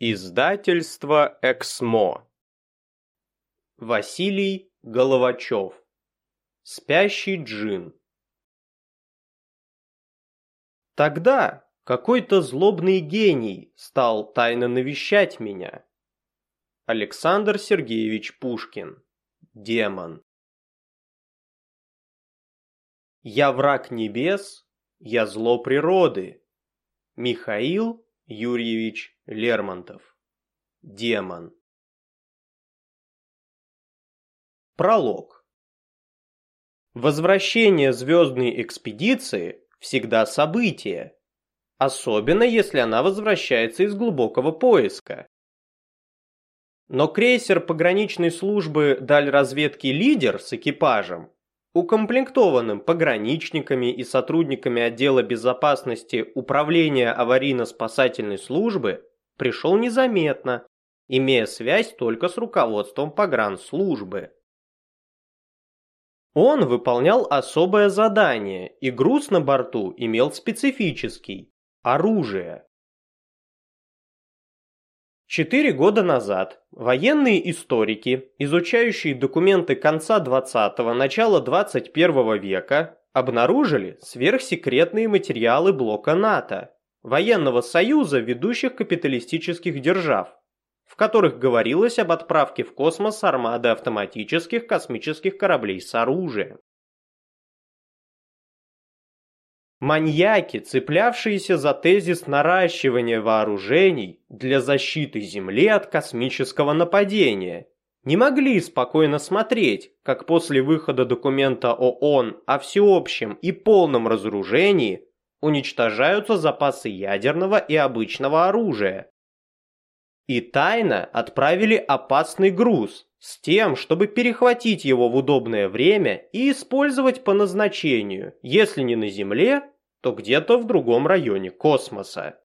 Издательство «Эксмо». Василий Головачев. Спящий джин. Тогда какой-то злобный гений стал тайно навещать меня. Александр Сергеевич Пушкин. Демон. Я враг небес, я зло природы. Михаил Юрьевич Лермонтов. Демон. Пролог. Возвращение звездной экспедиции всегда событие, особенно если она возвращается из глубокого поиска. Но крейсер пограничной службы даль разведки «Лидер» с экипажем укомплектованным пограничниками и сотрудниками отдела безопасности Управления аварийно-спасательной службы, пришел незаметно, имея связь только с руководством погранслужбы. Он выполнял особое задание, и груз на борту имел специфический – оружие. Четыре года назад военные историки, изучающие документы конца 20-го, начала 21 века, обнаружили сверхсекретные материалы блока НАТО, военного союза ведущих капиталистических держав, в которых говорилось об отправке в космос армады автоматических космических кораблей с оружием. Маньяки, цеплявшиеся за тезис наращивания вооружений для защиты Земли от космического нападения, не могли спокойно смотреть, как после выхода документа ООН о всеобщем и полном разоружении уничтожаются запасы ядерного и обычного оружия. И тайно отправили опасный груз с тем, чтобы перехватить его в удобное время и использовать по назначению, если не на Земле, то где-то в другом районе космоса.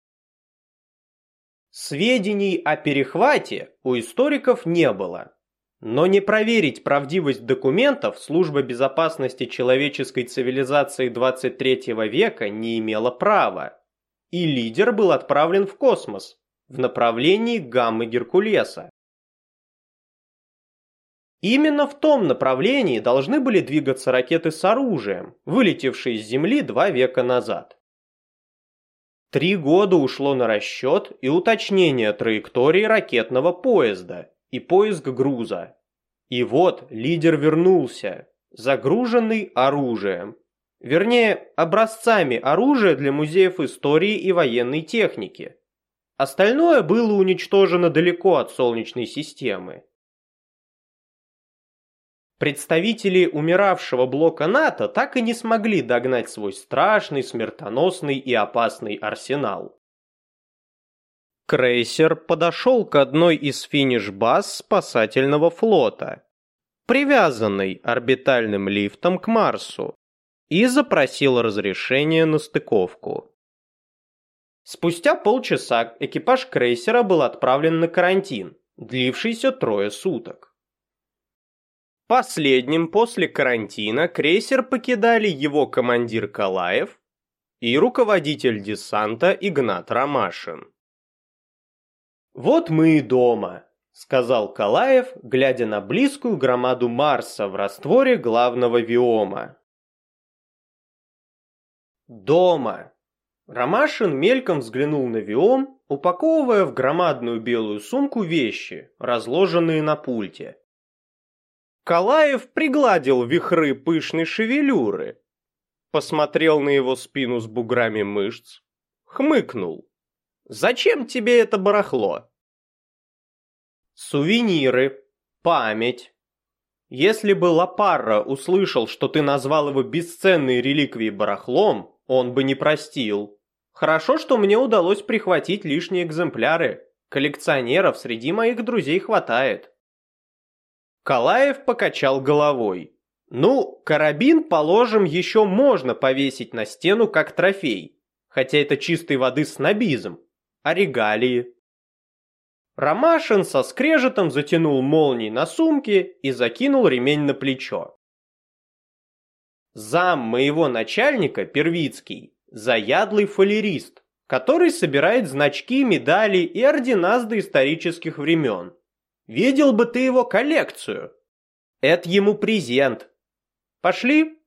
Сведений о перехвате у историков не было. Но не проверить правдивость документов служба безопасности человеческой цивилизации 23 века не имела права. И лидер был отправлен в космос в направлении гаммы Геркулеса. Именно в том направлении должны были двигаться ракеты с оружием, вылетевшие с Земли два века назад. Три года ушло на расчет и уточнение траектории ракетного поезда и поиск груза. И вот лидер вернулся, загруженный оружием. Вернее, образцами оружия для музеев истории и военной техники. Остальное было уничтожено далеко от Солнечной системы. Представители умиравшего блока НАТО так и не смогли догнать свой страшный, смертоносный и опасный арсенал. Крейсер подошел к одной из финиш-баз спасательного флота, привязанной орбитальным лифтом к Марсу, и запросил разрешение на стыковку. Спустя полчаса экипаж крейсера был отправлен на карантин, длившийся трое суток. Последним после карантина крейсер покидали его командир Калаев и руководитель десанта Игнат Ромашин. «Вот мы и дома», — сказал Калаев, глядя на близкую громаду Марса в растворе главного виома. «Дома!» Ромашин мельком взглянул на виом, упаковывая в громадную белую сумку вещи, разложенные на пульте. Калаев пригладил вихры пышной шевелюры, посмотрел на его спину с буграми мышц, хмыкнул. «Зачем тебе это барахло?» «Сувениры, память. Если бы Лапарра услышал, что ты назвал его бесценной реликвией барахлом, он бы не простил. Хорошо, что мне удалось прихватить лишние экземпляры. Коллекционеров среди моих друзей хватает». Калаев покачал головой. Ну, карабин, положим, еще можно повесить на стену как трофей, хотя это чистой воды снобизм. А регалии? Ромашин со скрежетом затянул молнии на сумке и закинул ремень на плечо. Зам моего начальника, Первицкий, заядлый фалерист, который собирает значки, медали и ордена с доисторических времен. Видел бы ты его коллекцию. Это ему презент. Пошли?»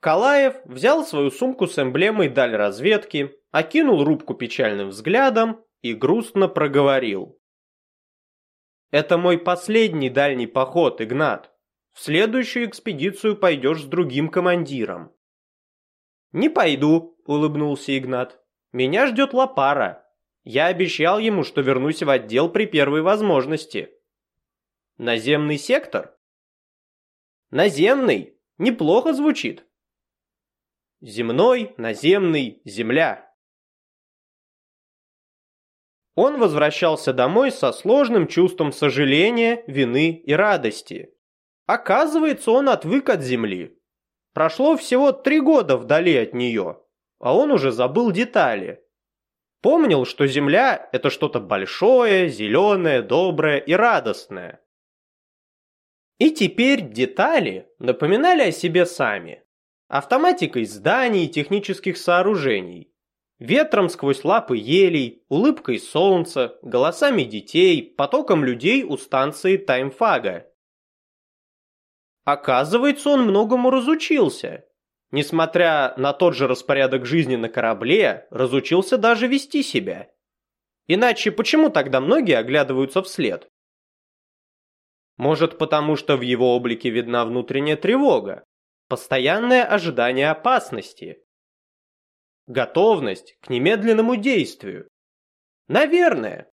Калаев взял свою сумку с эмблемой даль разведки, окинул рубку печальным взглядом и грустно проговорил. «Это мой последний дальний поход, Игнат. В следующую экспедицию пойдешь с другим командиром». «Не пойду», — улыбнулся Игнат. «Меня ждет Лапара. Я обещал ему, что вернусь в отдел при первой возможности». «Наземный сектор?» «Наземный. Неплохо звучит». «Земной, наземный, земля». Он возвращался домой со сложным чувством сожаления, вины и радости. Оказывается, он отвык от земли. Прошло всего три года вдали от нее, а он уже забыл детали. Помнил, что земля – это что-то большое, зеленое, доброе и радостное. И теперь детали напоминали о себе сами. Автоматикой зданий и технических сооружений, Ветром сквозь лапы елей, улыбкой солнца, голосами детей, потоком людей у станции Таймфага. Оказывается, он многому разучился. Несмотря на тот же распорядок жизни на корабле, разучился даже вести себя. Иначе почему тогда многие оглядываются вслед? Может, потому что в его облике видна внутренняя тревога, постоянное ожидание опасности – готовность к немедленному действию. Наверное.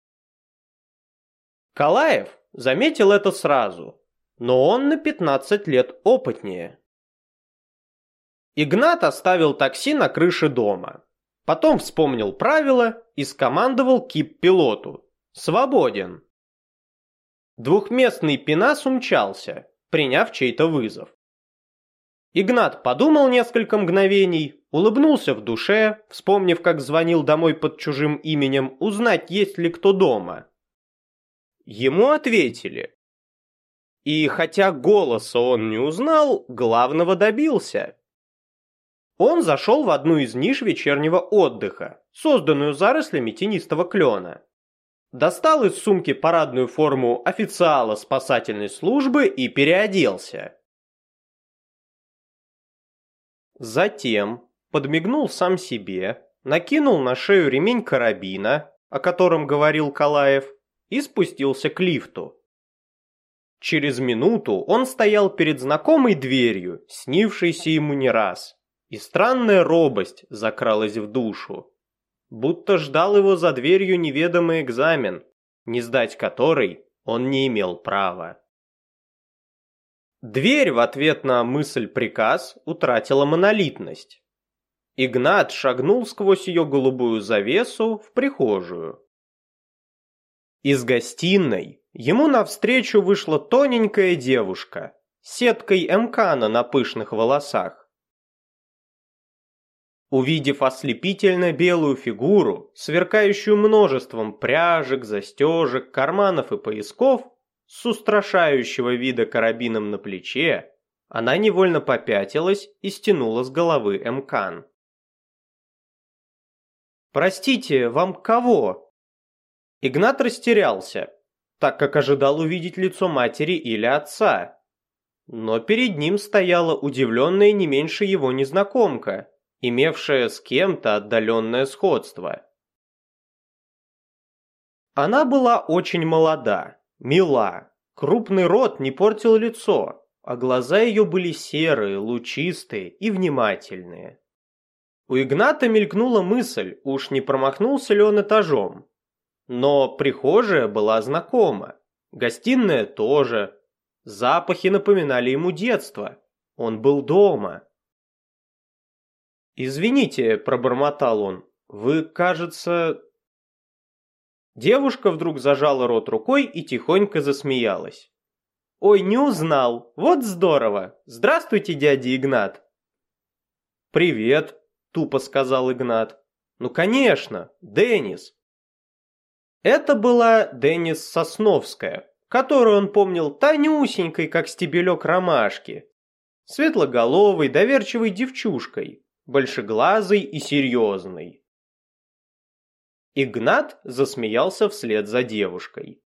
Калаев заметил это сразу, но он на 15 лет опытнее. Игнат оставил такси на крыше дома. Потом вспомнил правила и скомандовал кип-пилоту. Свободен. Двухместный пенас умчался, приняв чей-то вызов. Игнат подумал несколько мгновений, улыбнулся в душе, вспомнив, как звонил домой под чужим именем, узнать, есть ли кто дома. Ему ответили. И хотя голоса он не узнал, главного добился. Он зашел в одну из ниш вечернего отдыха, созданную зарослями тенистого клена. Достал из сумки парадную форму официала спасательной службы и переоделся. Затем подмигнул сам себе, накинул на шею ремень карабина, о котором говорил Калаев, и спустился к лифту. Через минуту он стоял перед знакомой дверью, снившейся ему не раз, и странная робость закралась в душу. Будто ждал его за дверью неведомый экзамен, не сдать который он не имел права. Дверь в ответ на мысль-приказ утратила монолитность. Игнат шагнул сквозь ее голубую завесу в прихожую. Из гостиной ему навстречу вышла тоненькая девушка с сеткой эмкана на пышных волосах. Увидев ослепительно белую фигуру, сверкающую множеством пряжек, застежек, карманов и поясков, с устрашающего вида карабином на плече, она невольно попятилась и стянула с головы Эмкан. «Простите, вам кого?» Игнат растерялся, так как ожидал увидеть лицо матери или отца. Но перед ним стояла удивленная не меньше его незнакомка, имевшая с кем-то отдаленное сходство. Она была очень молода, мила. Крупный рот не портил лицо, а глаза ее были серые, лучистые и внимательные. У Игната мелькнула мысль, уж не промахнулся ли он этажом. Но прихожая была знакома, гостиная тоже. Запахи напоминали ему детство. Он был дома. «Извините», – пробормотал он, – «вы, кажется, Девушка вдруг зажала рот рукой и тихонько засмеялась. «Ой, не узнал! Вот здорово! Здравствуйте, дядя Игнат!» «Привет!» – тупо сказал Игнат. «Ну, конечно, Деннис!» Это была Деннис Сосновская, которую он помнил тонюсенькой, как стебелек ромашки. Светлоголовой, доверчивой девчушкой, большеглазый и серьезный. Игнат засмеялся вслед за девушкой.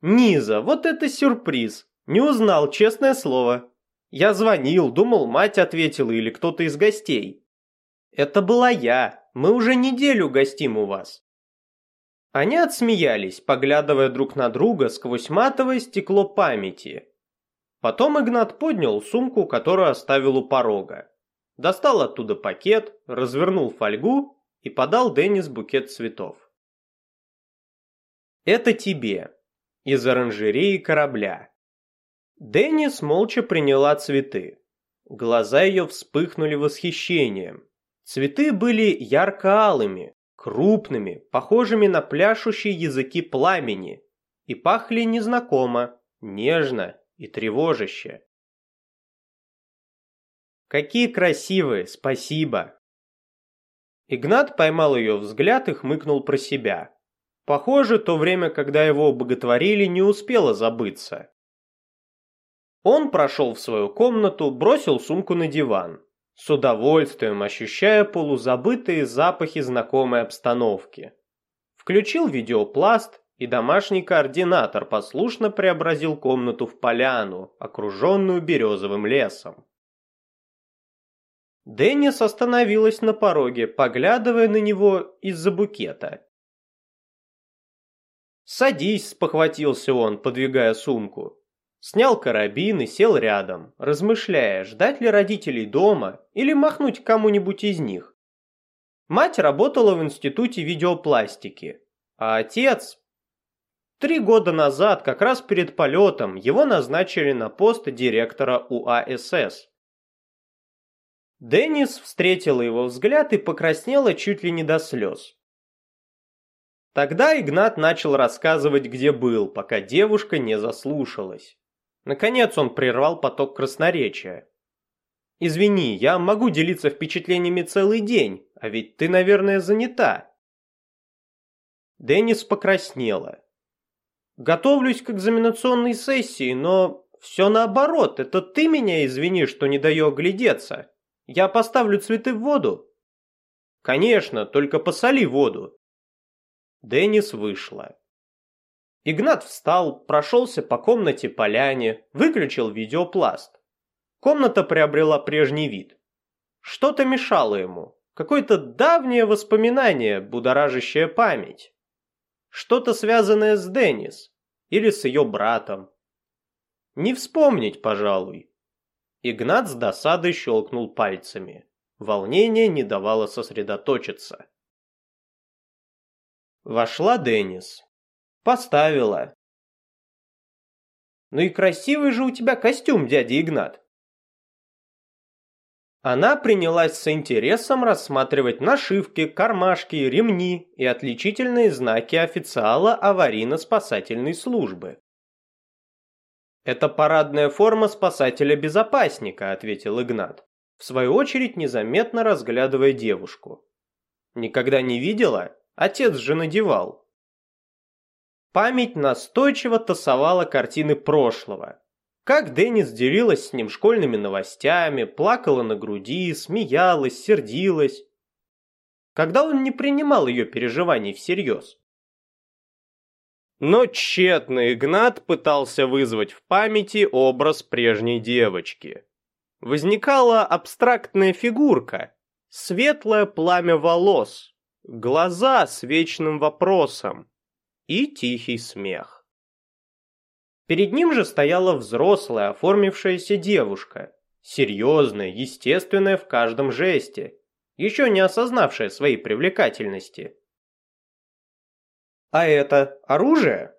«Низа, вот это сюрприз! Не узнал, честное слово. Я звонил, думал, мать ответила или кто-то из гостей. Это была я, мы уже неделю гостим у вас». Они отсмеялись, поглядывая друг на друга сквозь матовое стекло памяти. Потом Игнат поднял сумку, которую оставил у порога. Достал оттуда пакет, развернул фольгу и подал Деннис букет цветов. «Это тебе. Из оранжереи корабля». Деннис молча приняла цветы. Глаза ее вспыхнули восхищением. Цветы были ярко-алыми, крупными, похожими на пляшущие языки пламени, и пахли незнакомо, нежно и тревожище. «Какие красивые, спасибо!» Игнат поймал ее взгляд и хмыкнул про себя. Похоже, то время, когда его боготворили, не успело забыться. Он прошел в свою комнату, бросил сумку на диван, с удовольствием ощущая полузабытые запахи знакомой обстановки. Включил видеопласт, и домашний координатор послушно преобразил комнату в поляну, окруженную березовым лесом. Деннис остановилась на пороге, поглядывая на него из-за букета. «Садись», — спохватился он, подвигая сумку. Снял карабин и сел рядом, размышляя, ждать ли родителей дома или махнуть кому-нибудь из них. Мать работала в институте видеопластики, а отец... Три года назад, как раз перед полетом, его назначили на пост директора УАСС. Деннис встретила его взгляд и покраснела чуть ли не до слез. Тогда Игнат начал рассказывать, где был, пока девушка не заслушалась. Наконец он прервал поток красноречия. «Извини, я могу делиться впечатлениями целый день, а ведь ты, наверное, занята». Деннис покраснела. «Готовлюсь к экзаменационной сессии, но все наоборот, это ты меня извини, что не даю оглядеться». Я поставлю цветы в воду? Конечно, только посоли воду. Деннис вышла. Игнат встал, прошелся по комнате поляне, выключил видеопласт. Комната приобрела прежний вид. Что-то мешало ему, какое-то давнее воспоминание, будоражащее память. Что-то связанное с Деннис или с ее братом. Не вспомнить, пожалуй. Игнат с досадой щелкнул пальцами. Волнение не давало сосредоточиться. Вошла Деннис. Поставила. «Ну и красивый же у тебя костюм, дядя Игнат!» Она принялась с интересом рассматривать нашивки, кармашки, ремни и отличительные знаки официала аварийно-спасательной службы. «Это парадная форма спасателя-безопасника», — ответил Игнат, в свою очередь незаметно разглядывая девушку. «Никогда не видела? Отец же надевал». Память настойчиво тасовала картины прошлого. Как Деннис делилась с ним школьными новостями, плакала на груди, смеялась, сердилась. Когда он не принимал ее переживаний всерьез. Но тщетно Игнат пытался вызвать в памяти образ прежней девочки. Возникала абстрактная фигурка, светлое пламя волос, глаза с вечным вопросом и тихий смех. Перед ним же стояла взрослая, оформившаяся девушка, серьезная, естественная в каждом жесте, еще не осознавшая своей привлекательности. А это оружие?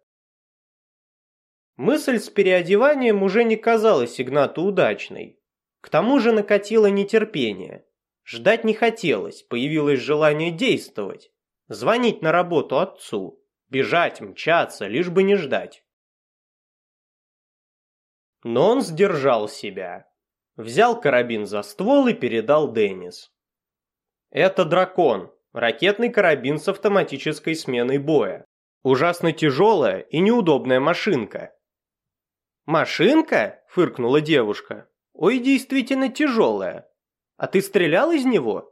Мысль с переодеванием уже не казалась Игнату удачной. К тому же накатило нетерпение. Ждать не хотелось, появилось желание действовать. Звонить на работу отцу. Бежать, мчаться, лишь бы не ждать. Но он сдержал себя. Взял карабин за ствол и передал Деннис. «Это дракон», Ракетный карабин с автоматической сменой боя. Ужасно тяжелая и неудобная машинка. «Машинка?» – фыркнула девушка. «Ой, действительно тяжелая. А ты стрелял из него?»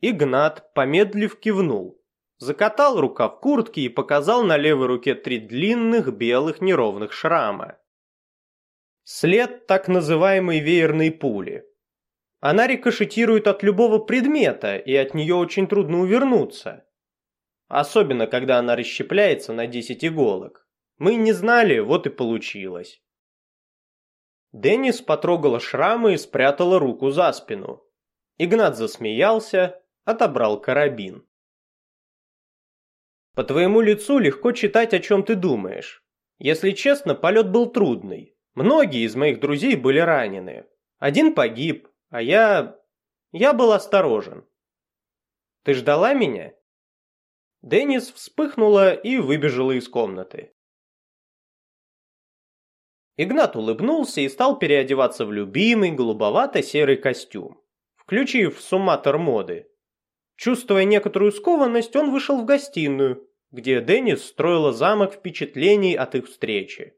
Игнат, помедлив, кивнул. Закатал рукав куртки и показал на левой руке три длинных белых неровных шрама. След так называемой веерной пули. Она рикошетирует от любого предмета, и от нее очень трудно увернуться. Особенно, когда она расщепляется на 10 иголок. Мы не знали, вот и получилось. Деннис потрогала шрамы и спрятала руку за спину. Игнат засмеялся, отобрал карабин. По твоему лицу легко читать, о чем ты думаешь. Если честно, полет был трудный. Многие из моих друзей были ранены. Один погиб, а я... я был осторожен. Ты ждала меня? Деннис вспыхнула и выбежала из комнаты. Игнат улыбнулся и стал переодеваться в любимый голубовато-серый костюм, включив сумматор моды. Чувствуя некоторую скованность, он вышел в гостиную, где Деннис строила замок впечатлений от их встречи.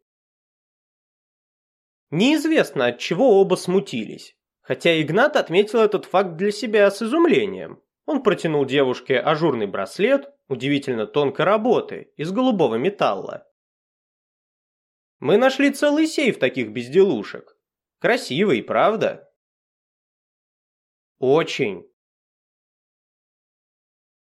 Неизвестно, от чего оба смутились, хотя Игнат отметил этот факт для себя с изумлением. Он протянул девушке ажурный браслет, удивительно тонкой работы, из голубого металла. Мы нашли целый сейф таких безделушек. Красивый, правда? Очень.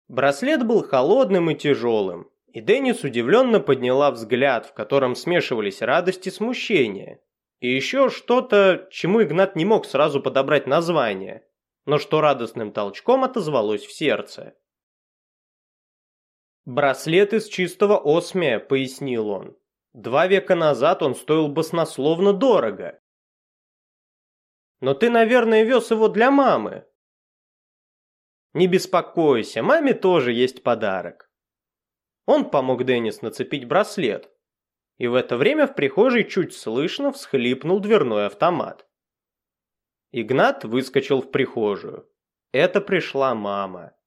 Браслет был холодным и тяжелым, и Деннис удивленно подняла взгляд, в котором смешивались радость и смущение. И еще что-то, чему Игнат не мог сразу подобрать название, но что радостным толчком отозвалось в сердце. «Браслет из чистого осмия», — пояснил он. Два века назад он стоил баснословно дорого. Но ты, наверное, вез его для мамы. Не беспокойся, маме тоже есть подарок. Он помог Деннис нацепить браслет. И в это время в прихожей чуть слышно всхлипнул дверной автомат. Игнат выскочил в прихожую. Это пришла мама.